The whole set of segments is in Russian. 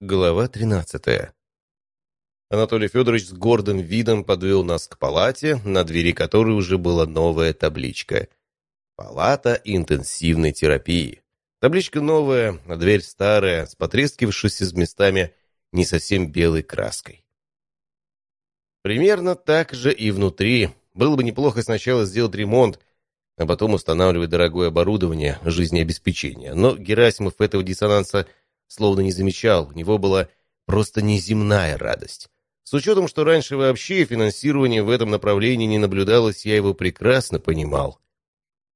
Глава 13. Анатолий Федорович с гордым видом подвел нас к палате, на двери которой уже была новая табличка. «Палата интенсивной терапии». Табличка новая, а дверь старая, с потрескивавшейся с местами не совсем белой краской. Примерно так же и внутри. Было бы неплохо сначала сделать ремонт, а потом устанавливать дорогое оборудование жизнеобеспечения. Но Герасимов этого диссонанса словно не замечал, у него была просто неземная радость. С учетом, что раньше вообще финансирование в этом направлении не наблюдалось, я его прекрасно понимал.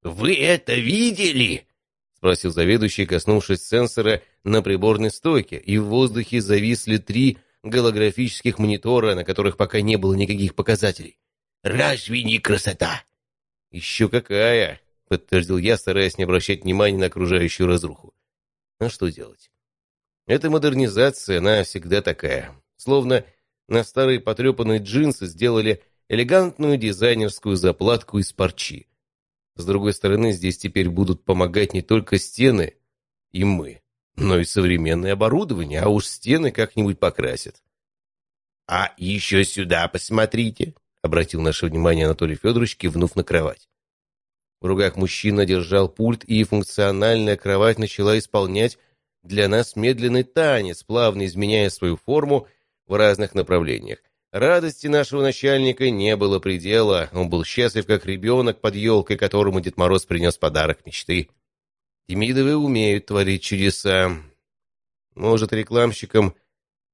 «Вы это видели?» — спросил заведующий, коснувшись сенсора на приборной стойке, и в воздухе зависли три голографических монитора, на которых пока не было никаких показателей. «Разве не красота?» «Еще какая!» — подтвердил я, стараясь не обращать внимания на окружающую разруху. «А что делать? Эта модернизация, она всегда такая. Словно на старые потрепанные джинсы сделали элегантную дизайнерскую заплатку из парчи. С другой стороны, здесь теперь будут помогать не только стены и мы, но и современное оборудование, а уж стены как-нибудь покрасят. «А еще сюда посмотрите», — обратил наше внимание Анатолий Федорович, кивнув на кровать. В руках мужчина держал пульт, и функциональная кровать начала исполнять для нас медленный танец, плавно изменяя свою форму в разных направлениях. Радости нашего начальника не было предела, он был счастлив, как ребенок под елкой, которому Дед Мороз принес подарок мечты. Демидовы умеют творить чудеса. Может, рекламщикам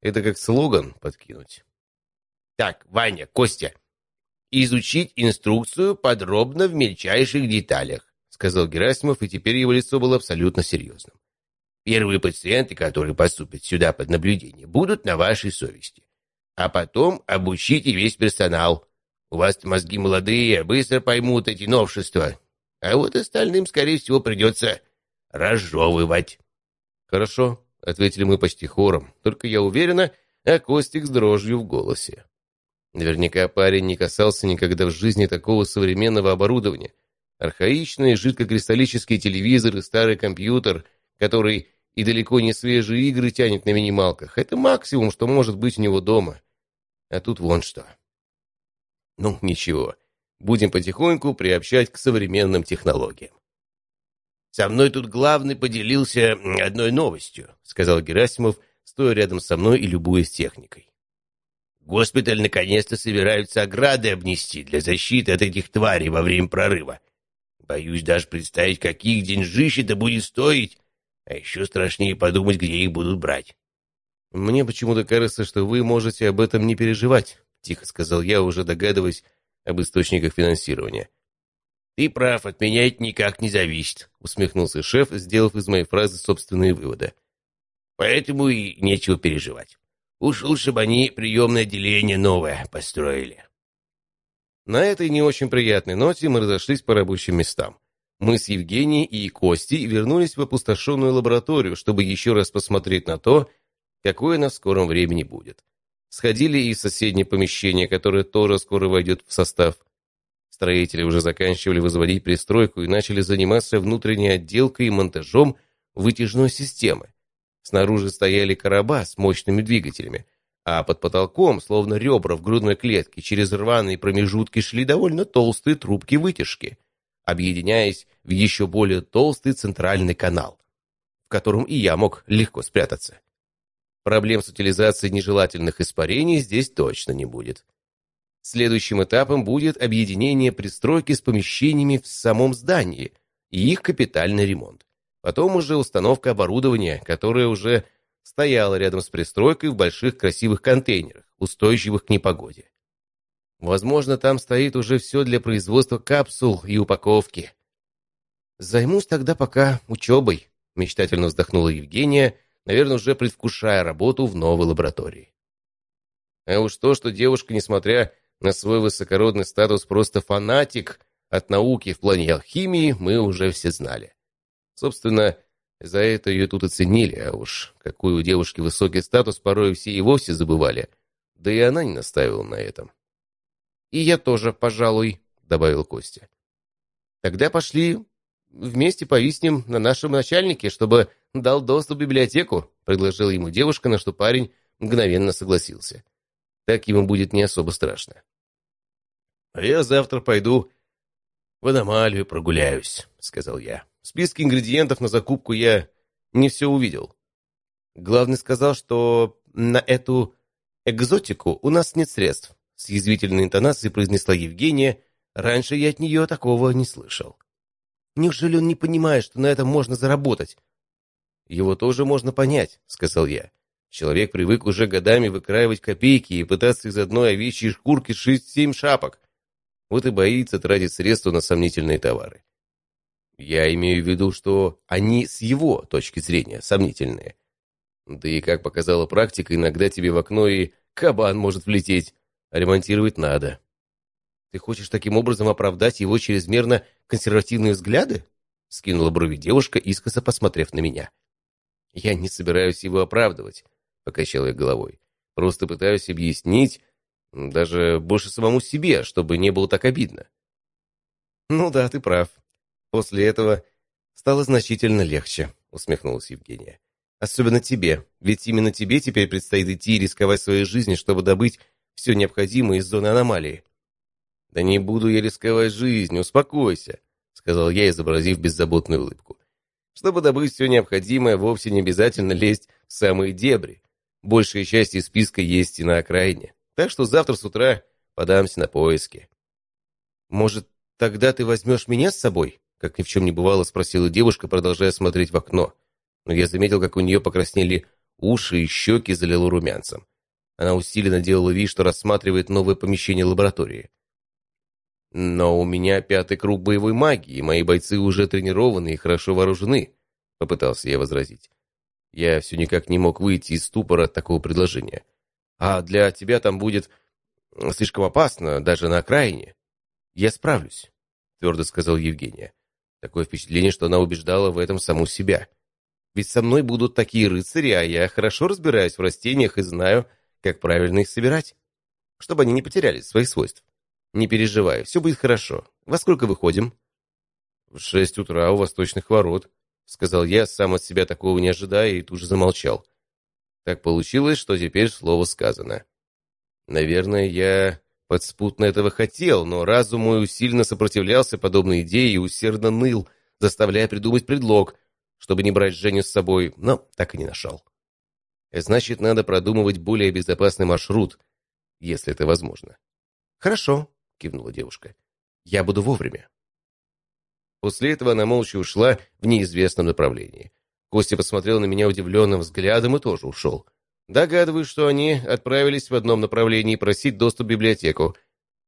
это как слоган подкинуть? Так, Ваня, Костя, изучить инструкцию подробно в мельчайших деталях, сказал Герасимов, и теперь его лицо было абсолютно серьезным. Первые пациенты, которые поступят сюда под наблюдение, будут на вашей совести. А потом обучите весь персонал. У вас мозги молодые, быстро поймут эти новшества. А вот остальным, скорее всего, придется разжевывать. Хорошо, — ответили мы почти хором. Только я уверена, а Костик с дрожью в голосе. Наверняка парень не касался никогда в жизни такого современного оборудования. Архаичные жидкокристаллические телевизоры, старый компьютер, который и далеко не свежие игры тянет на минималках. Это максимум, что может быть у него дома. А тут вон что. Ну, ничего. Будем потихоньку приобщать к современным технологиям. «Со мной тут главный поделился одной новостью», — сказал Герасимов, стоя рядом со мной и любуясь техникой. «Госпиталь наконец-то собираются ограды обнести для защиты от этих тварей во время прорыва. Боюсь даже представить, каких деньжищ это будет стоить, а еще страшнее подумать, где их будут брать. «Мне почему-то кажется, что вы можете об этом не переживать», — тихо сказал я, уже догадываясь об источниках финансирования. «Ты прав, от меня это никак не зависит», — усмехнулся шеф, сделав из моей фразы собственные выводы. «Поэтому и нечего переживать. Уж лучше бы они приемное отделение новое построили». На этой не очень приятной ноте мы разошлись по рабочим местам. Мы с Евгенией и Костей вернулись в опустошенную лабораторию, чтобы еще раз посмотреть на то, какое на скором времени будет. Сходили и в соседнее помещение, которое тоже скоро войдет в состав. Строители уже заканчивали возводить пристройку и начали заниматься внутренней отделкой и монтажом вытяжной системы. Снаружи стояли короба с мощными двигателями, а под потолком, словно ребра в грудной клетке, через рваные промежутки шли довольно толстые трубки вытяжки объединяясь в еще более толстый центральный канал, в котором и я мог легко спрятаться. Проблем с утилизацией нежелательных испарений здесь точно не будет. Следующим этапом будет объединение пристройки с помещениями в самом здании и их капитальный ремонт. Потом уже установка оборудования, которое уже стояло рядом с пристройкой в больших красивых контейнерах, устойчивых к непогоде. Возможно, там стоит уже все для производства капсул и упаковки. Займусь тогда пока учебой, мечтательно вздохнула Евгения, наверное, уже предвкушая работу в новой лаборатории. А уж то, что девушка, несмотря на свой высокородный статус, просто фанатик от науки в плане алхимии, мы уже все знали. Собственно, за это ее тут оценили, а уж какой у девушки высокий статус, порой все и вовсе забывали. Да и она не настаивала на этом. «И я тоже, пожалуй», — добавил Костя. «Тогда пошли вместе повиснем на нашем начальнике, чтобы дал доступ в библиотеку», — предложила ему девушка, на что парень мгновенно согласился. Так ему будет не особо страшно. «А я завтра пойду в аномалию прогуляюсь», — сказал я. В списке ингредиентов на закупку я не все увидел. Главный сказал, что на эту экзотику у нас нет средств. С язвительной интонацией произнесла Евгения. Раньше я от нее такого не слышал. Неужели он не понимает, что на этом можно заработать? Его тоже можно понять, сказал я. Человек привык уже годами выкраивать копейки и пытаться из одной овечьей шкурки сшить семь шапок. Вот и боится тратить средства на сомнительные товары. Я имею в виду, что они с его точки зрения сомнительные. Да и, как показала практика, иногда тебе в окно и кабан может влететь, ремонтировать надо. Ты хочешь таким образом оправдать его чрезмерно консервативные взгляды? Скинула брови девушка, искоса посмотрев на меня. Я не собираюсь его оправдывать, покачал я головой. Просто пытаюсь объяснить, даже больше самому себе, чтобы не было так обидно. Ну да, ты прав. После этого стало значительно легче, усмехнулась Евгения. Особенно тебе, ведь именно тебе теперь предстоит идти и рисковать своей жизнью, чтобы добыть все необходимое из зоны аномалии. «Да не буду я рисковать жизнью, успокойся», — сказал я, изобразив беззаботную улыбку. «Чтобы добыть все необходимое, вовсе не обязательно лезть в самые дебри. Большая часть из списка есть и на окраине. Так что завтра с утра подамся на поиски». «Может, тогда ты возьмешь меня с собой?» Как ни в чем не бывало, спросила девушка, продолжая смотреть в окно но я заметил, как у нее покраснели уши и щеки залило румянцем. Она усиленно делала вид, что рассматривает новое помещение лаборатории. «Но у меня пятый круг боевой магии, мои бойцы уже тренированы и хорошо вооружены», — попытался я возразить. Я все никак не мог выйти из ступора от такого предложения. «А для тебя там будет слишком опасно, даже на окраине». «Я справлюсь», — твердо сказал Евгения. Такое впечатление, что она убеждала в этом саму себя. Ведь со мной будут такие рыцари, а я хорошо разбираюсь в растениях и знаю, как правильно их собирать, чтобы они не потеряли своих свойств. Не переживай, все будет хорошо. Во сколько выходим? В шесть утра у восточных ворот, сказал я, сам от себя такого не ожидая, и тут же замолчал. Так получилось, что теперь слово сказано. Наверное, я подспутно этого хотел, но разум мой усиленно сопротивлялся подобной идее и усердно ныл, заставляя придумать предлог — чтобы не брать Женю с собой, но так и не нашел. Значит, надо продумывать более безопасный маршрут, если это возможно. «Хорошо», — кивнула девушка. «Я буду вовремя». После этого она молча ушла в неизвестном направлении. Костя посмотрел на меня удивленным взглядом и тоже ушел. Догадываюсь, что они отправились в одном направлении просить доступ в библиотеку.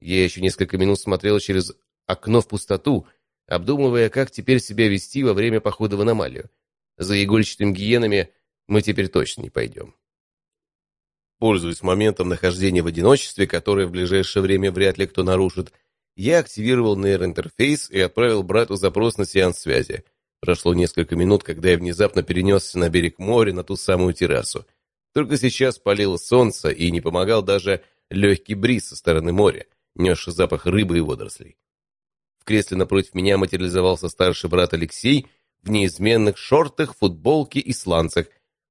Я еще несколько минут смотрел через окно в пустоту, обдумывая, как теперь себя вести во время похода в аномалию. За игольчатыми гиенами мы теперь точно не пойдем. Пользуясь моментом нахождения в одиночестве, которое в ближайшее время вряд ли кто нарушит, я активировал нейроинтерфейс и отправил брату запрос на сеанс связи. Прошло несколько минут, когда я внезапно перенесся на берег моря, на ту самую террасу. Только сейчас палило солнце, и не помогал даже легкий бриз со стороны моря, несший запах рыбы и водорослей кресле напротив меня материализовался старший брат Алексей в неизменных шортах, футболке и сланцах,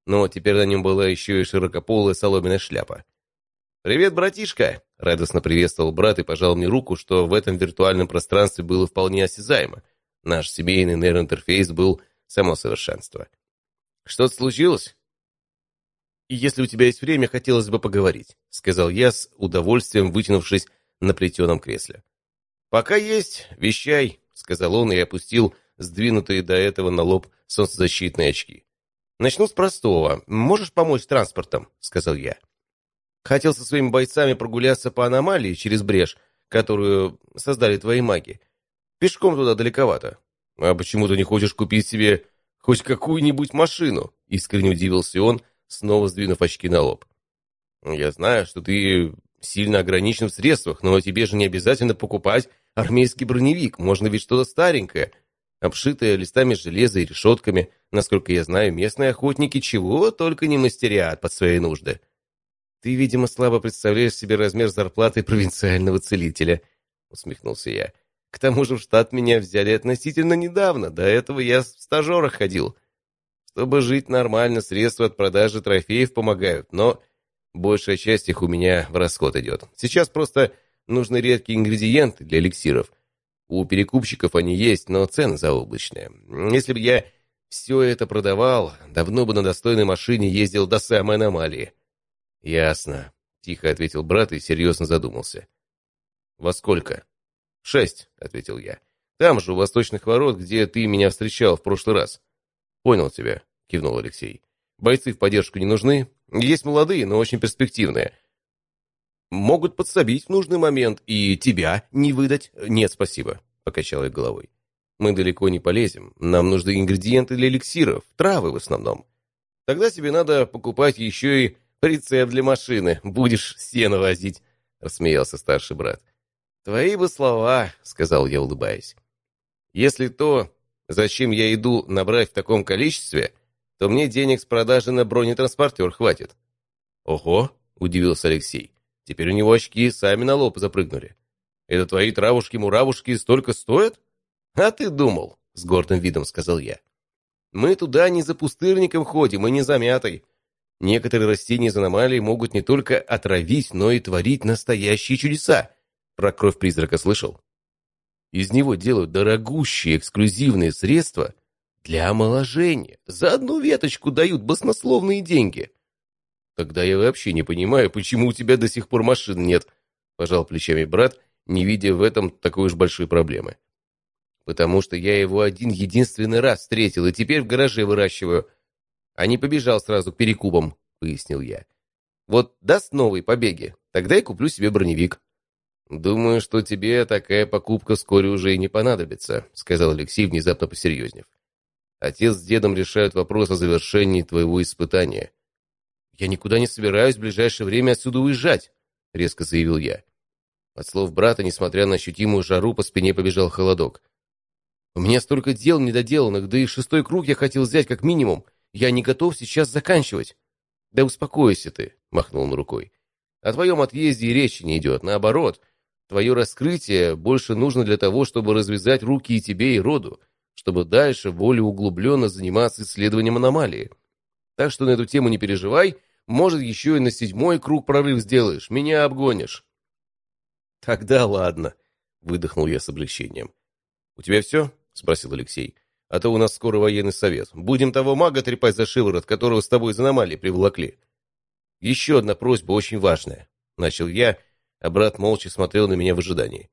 но теперь на нем была еще и широкополая соломенная шляпа. «Привет, братишка!» — радостно приветствовал брат и пожал мне руку, что в этом виртуальном пространстве было вполне осязаемо. Наш семейный нейроинтерфейс был само совершенство. «Что-то случилось?» «Если у тебя есть время, хотелось бы поговорить», — сказал я с удовольствием, вытянувшись на плетеном кресле. «Пока есть, вещай», — сказал он и опустил сдвинутые до этого на лоб солнцезащитные очки. «Начну с простого. Можешь помочь с транспортом?» — сказал я. Хотел со своими бойцами прогуляться по аномалии через брешь, которую создали твои маги. Пешком туда далековато. А почему ты не хочешь купить себе хоть какую-нибудь машину? Искренне удивился он, снова сдвинув очки на лоб. Я знаю, что ты сильно ограничен в средствах, но тебе же не обязательно покупать армейский броневик, можно ведь что-то старенькое, обшитое листами железа и решетками. Насколько я знаю, местные охотники чего только не мастерят под свои нужды. Ты, видимо, слабо представляешь себе размер зарплаты провинциального целителя, усмехнулся я. К тому же в штат меня взяли относительно недавно. До этого я в стажерах ходил. Чтобы жить нормально, средства от продажи трофеев помогают, но большая часть их у меня в расход идет. Сейчас просто нужны редкие ингредиенты для эликсиров. У перекупщиков они есть, но цены заоблачные. Если бы я все это продавал, давно бы на достойной машине ездил до самой аномалии. «Ясно», — тихо ответил брат и серьезно задумался. «Во сколько?» «Шесть», — ответил я. «Там же, у восточных ворот, где ты меня встречал в прошлый раз». «Понял тебя», — кивнул Алексей. «Бойцы в поддержку не нужны. Есть молодые, но очень перспективные. Могут подсобить в нужный момент и тебя не выдать. Нет, спасибо», — покачал я головой. «Мы далеко не полезем. Нам нужны ингредиенты для эликсиров, травы в основном. Тогда тебе надо покупать еще и прицеп для машины. Будешь сено возить», — рассмеялся старший брат. «Твои бы слова», — сказал я, улыбаясь. «Если то, зачем я иду набрать в таком количестве, то мне денег с продажи на бронетранспортер хватит». «Ого», — удивился Алексей. «Теперь у него очки сами на лоб запрыгнули. Это твои травушки-муравушки столько стоят?» «А ты думал», — с гордым видом сказал я. «Мы туда не за пустырником ходим и не за мятой. Некоторые растения из аномалий могут не только отравить, но и творить настоящие чудеса. Про кровь призрака слышал? Из него делают дорогущие эксклюзивные средства для омоложения. За одну веточку дают баснословные деньги. Тогда я вообще не понимаю, почему у тебя до сих пор машин нет, пожал плечами брат, не видя в этом такой уж большой проблемы. Потому что я его один единственный раз встретил и теперь в гараже выращиваю, а не побежал сразу к перекупам, пояснил я. Вот даст новые побеги, тогда я куплю себе броневик. «Думаю, что тебе такая покупка вскоре уже и не понадобится», сказал Алексей, внезапно посерьезнев. «Отец с дедом решают вопрос о завершении твоего испытания». «Я никуда не собираюсь в ближайшее время отсюда уезжать», резко заявил я. От слов брата, несмотря на ощутимую жару, по спине побежал холодок. «У меня столько дел недоделанных, да и шестой круг я хотел взять как минимум. Я не готов сейчас заканчивать». «Да успокойся ты», — махнул он рукой. «О твоем отъезде и речи не идет. Наоборот, Твое раскрытие больше нужно для того, чтобы развязать руки и тебе, и роду, чтобы дальше более углубленно заниматься исследованием аномалии. Так что на эту тему не переживай, может, еще и на седьмой круг прорыв сделаешь, меня обгонишь. Тогда ладно, выдохнул я с облегчением. У тебя все? Спросил Алексей. А то у нас скоро военный совет. Будем того мага трепать за шиворот, которого с тобой из аномалии приволокли. Еще одна просьба очень важная. Начал я, а брат молча смотрел на меня в ожидании.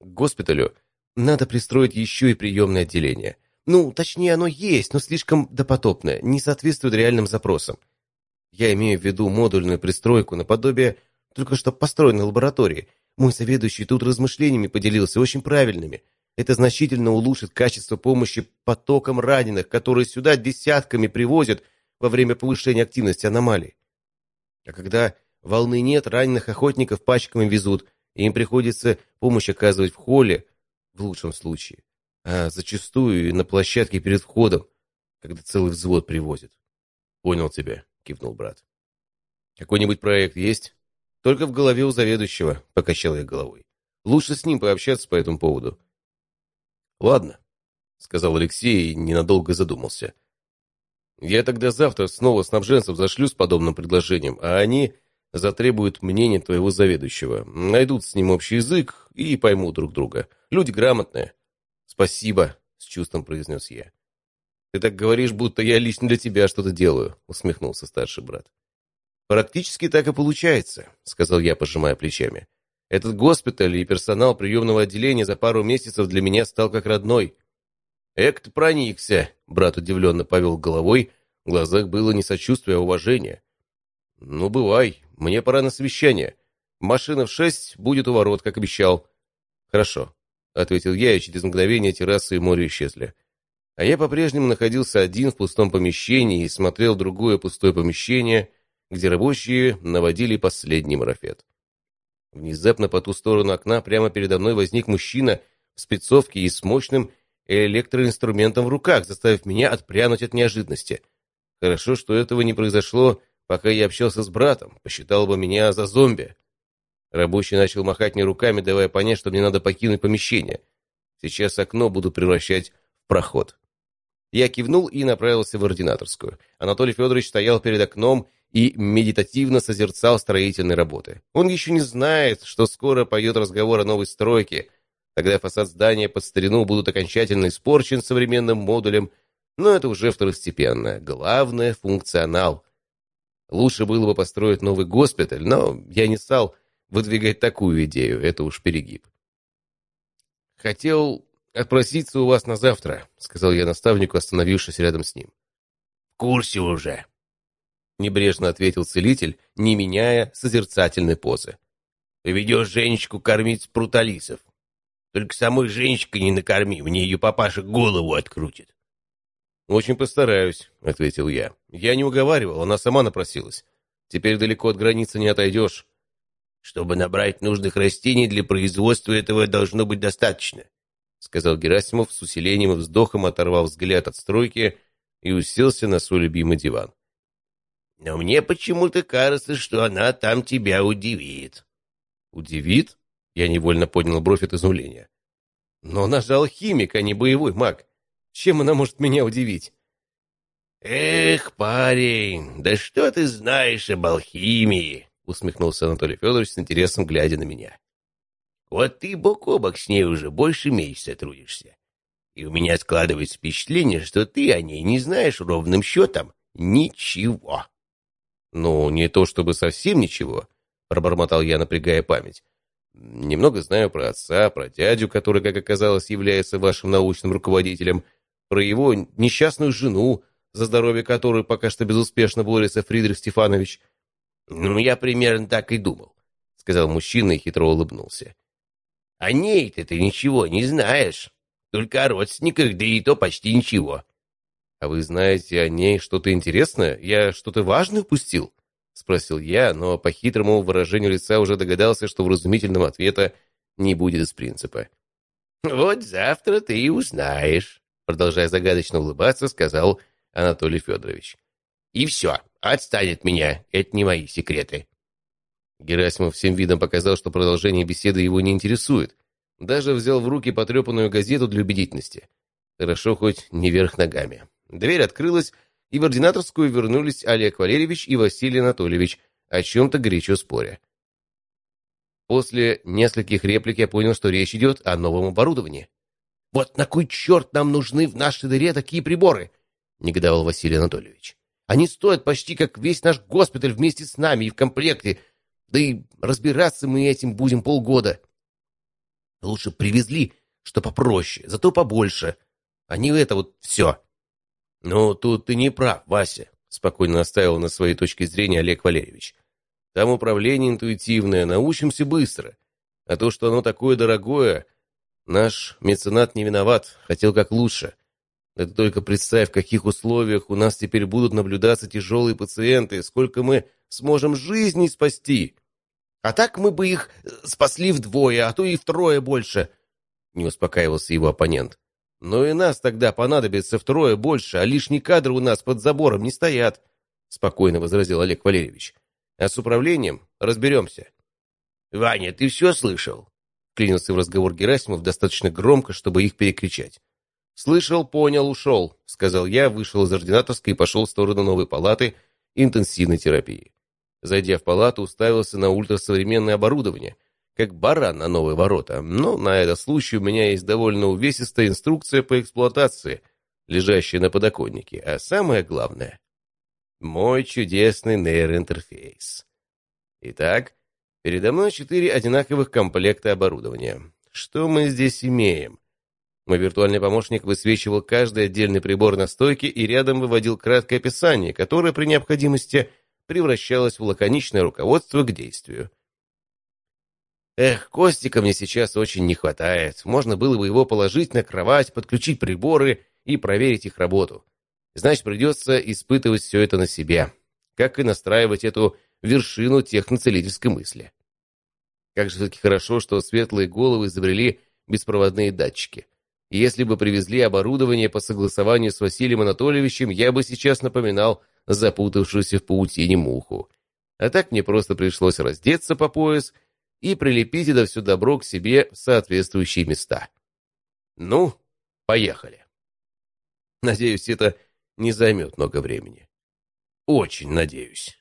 К госпиталю надо пристроить еще и приемное отделение. Ну, точнее, оно есть, но слишком допотопное, не соответствует реальным запросам. Я имею в виду модульную пристройку наподобие только что построенной лаборатории. Мой заведующий тут размышлениями поделился, очень правильными. Это значительно улучшит качество помощи потокам раненых, которые сюда десятками привозят во время повышения активности аномалий. А когда Волны нет, раненых охотников пачками везут, и им приходится помощь оказывать в холле, в лучшем случае, а зачастую и на площадке перед входом, когда целый взвод привозят. «Понял тебя», — кивнул брат. «Какой-нибудь проект есть?» «Только в голове у заведующего», — покачал я головой. «Лучше с ним пообщаться по этому поводу». «Ладно», — сказал Алексей и ненадолго задумался. «Я тогда завтра снова снабженцев зашлю с подобным предложением, а они затребуют мнение твоего заведующего. Найдут с ним общий язык и поймут друг друга. Люди грамотные. Спасибо, с чувством произнес я. Ты так говоришь, будто я лично для тебя что-то делаю, усмехнулся старший брат. Практически так и получается, сказал я, пожимая плечами. Этот госпиталь и персонал приемного отделения за пару месяцев для меня стал как родной. Эк, проникся, брат удивленно повел головой, в глазах было не сочувствие, а уважение. «Ну, бывай, мне пора на совещание. Машина в шесть будет у ворот, как обещал». «Хорошо», — ответил я, и через мгновение террасы и море исчезли. А я по-прежнему находился один в пустом помещении и смотрел другое пустое помещение, где рабочие наводили последний марафет. Внезапно по ту сторону окна прямо передо мной возник мужчина в спецовке и с мощным электроинструментом в руках, заставив меня отпрянуть от неожиданности. Хорошо, что этого не произошло Пока я общался с братом, посчитал бы меня за зомби. Рабочий начал махать мне руками, давая понять, что мне надо покинуть помещение. Сейчас окно буду превращать в проход. Я кивнул и направился в ординаторскую. Анатолий Федорович стоял перед окном и медитативно созерцал строительные работы. Он еще не знает, что скоро пойдет разговор о новой стройке. Тогда фасад здания под старину будут окончательно испорчен современным модулем, но это уже второстепенно. Главное — функционал. Лучше было бы построить новый госпиталь, но я не стал выдвигать такую идею, это уж перегиб. Хотел отпроситься у вас на завтра», — сказал я наставнику, остановившись рядом с ним. «В курсе уже», — небрежно ответил целитель, не меняя созерцательной позы. «Поведешь Женечку кормить пруталисов. Только самой Женечкой не накорми, мне ее папаша голову открутит». «Очень постараюсь», — ответил я. «Я не уговаривал, она сама напросилась. Теперь далеко от границы не отойдешь». «Чтобы набрать нужных растений для производства этого должно быть достаточно сказал Герасимов с усилением и вздохом, оторвав взгляд от стройки и уселся на свой любимый диван. «Но мне почему-то кажется, что она там тебя удивит». «Удивит?» Я невольно поднял бровь от изумления. «Но она же алхимик, а не боевой маг. Чем она может меня удивить?» «Эх, парень, да что ты знаешь об алхимии?» Усмехнулся Анатолий Федорович с интересом, глядя на меня. Вот ты бок о бок с ней уже больше месяца трудишься. И у меня складывается впечатление, что ты о ней не знаешь ровным счетом ничего. Ну, не то чтобы совсем ничего, пробормотал я, напрягая память. Немного знаю про отца, про дядю, который, как оказалось, является вашим научным руководителем, про его несчастную жену, за здоровье которой пока что безуспешно борется Фридрих Стефанович. «Ну, я примерно так и думал», — сказал мужчина и хитро улыбнулся. О ней-то ты ничего не знаешь. Только о родственниках, да и то почти ничего. А вы знаете о ней что-то интересное? Я что-то важное упустил? Спросил я, но по хитрому выражению лица уже догадался, что вразумительного ответа не будет из принципа. «Вот завтра ты и узнаешь», — продолжая загадочно улыбаться, сказал Анатолий Федорович. «И все, отстань от меня, это не мои секреты». Герасимов всем видом показал, что продолжение беседы его не интересует. Даже взял в руки потрепанную газету для убедительности. Хорошо хоть не вверх ногами. Дверь открылась, и в ординаторскую вернулись Олег Валерьевич и Василий Анатольевич, о чем-то горячо споря. После нескольких реплик я понял, что речь идет о новом оборудовании. «Вот на кой черт нам нужны в нашей дыре такие приборы?» — негодовал Василий Анатольевич. «Они стоят почти как весь наш госпиталь вместе с нами и в комплекте, да и разбираться мы этим будем полгода. Лучше привезли, что попроще, зато побольше, а не это вот все. Ну, тут ты не прав, Вася, спокойно настаивал на своей точке зрения Олег Валерьевич. Там управление интуитивное, научимся быстро. А то, что оно такое дорогое, наш меценат не виноват, хотел как лучше. Это только представь, в каких условиях у нас теперь будут наблюдаться тяжелые пациенты, сколько мы сможем жизни спасти. А так мы бы их э, спасли вдвое, а то и втрое больше. Не успокаивался его оппонент. Но и нас тогда понадобится втрое больше, а лишние кадры у нас под забором не стоят, спокойно возразил Олег Валерьевич. А с управлением разберемся. Ваня, ты все слышал? Клинился в разговор Герасимов достаточно громко, чтобы их перекричать. «Слышал, понял, ушел», — сказал я, вышел из ординаторской и пошел в сторону новой палаты интенсивной терапии. Зайдя в палату, уставился на ультрасовременное оборудование, как баран на новые ворота. Но на этот случай у меня есть довольно увесистая инструкция по эксплуатации, лежащая на подоконнике. А самое главное — мой чудесный нейроинтерфейс. Итак, передо мной четыре одинаковых комплекта оборудования. Что мы здесь имеем? Мой виртуальный помощник высвечивал каждый отдельный прибор на стойке и рядом выводил краткое описание, которое при необходимости — превращалось в лаконичное руководство к действию. Эх, Костика мне сейчас очень не хватает. Можно было бы его положить на кровать, подключить приборы и проверить их работу. Значит, придется испытывать все это на себе. Как и настраивать эту вершину техноцелительской мысли. Как же все-таки хорошо, что светлые головы изобрели беспроводные датчики. Если бы привезли оборудование по согласованию с Василием Анатольевичем, я бы сейчас напоминал запутавшуюся в паутине муху. А так мне просто пришлось раздеться по пояс и прилепить это все добро к себе в соответствующие места. Ну, поехали. Надеюсь, это не займет много времени. Очень надеюсь.